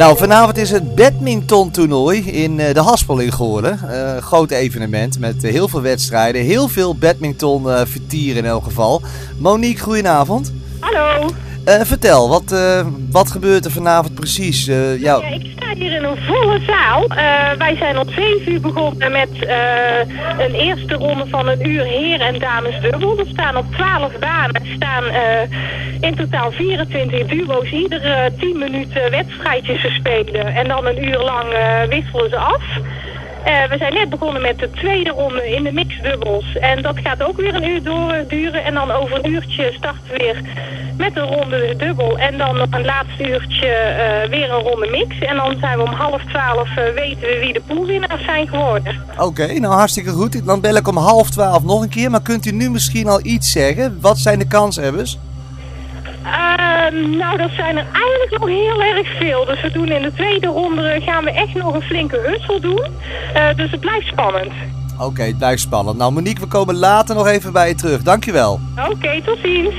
Nou, vanavond is het badmintontoernooi in eh, de Haspel in Goorlen. Eh, groot evenement met eh, heel veel wedstrijden. Heel veel badminton vertieren in elk geval. Monique, goedenavond. Hallo. Eh, vertel, wat, eh, wat gebeurt er vanavond precies? Eh, ja, Ja, ik sta hier in een volle zaal. Wij zijn om 7 uur begonnen met een eerste ronde van een uur heer en dames dubbel. Er staan op 12 banen staan eh, in totaal 24 duo's. Iedere eh, 10 minuten wedstrijdjes te spelen. En dan een uur lang wisselen ze af. Eh, we zijn net begonnen met de tweede ronde in de mixdubbels. En dat gaat ook weer een uur door, duren. En dan over een uurtje starten we weer met een ronde dubbel. En dan nog een laatste uurtje eh, weer een ronde mix. En dan zijn we om half twaalf eh, weten we wie de poolwinnaars zijn geworden. oké, nou hartstikke goed. Dan bel ik om half twaalf nog een keer. Maar kunt u nu misschien al iets zeggen? Wat zijn de kanshebbers? Eh, nou, dat zijn er eigenlijk nog heel erg veel. Dus we doen in de tweede ronde gaan we echt nog een flinke hussel doen. Eh, dus het blijft spannend. Oké, het blijft spannend. Nou Monique, we komen later nog even bij je terug. Dankjewel. Oké, tot ziens.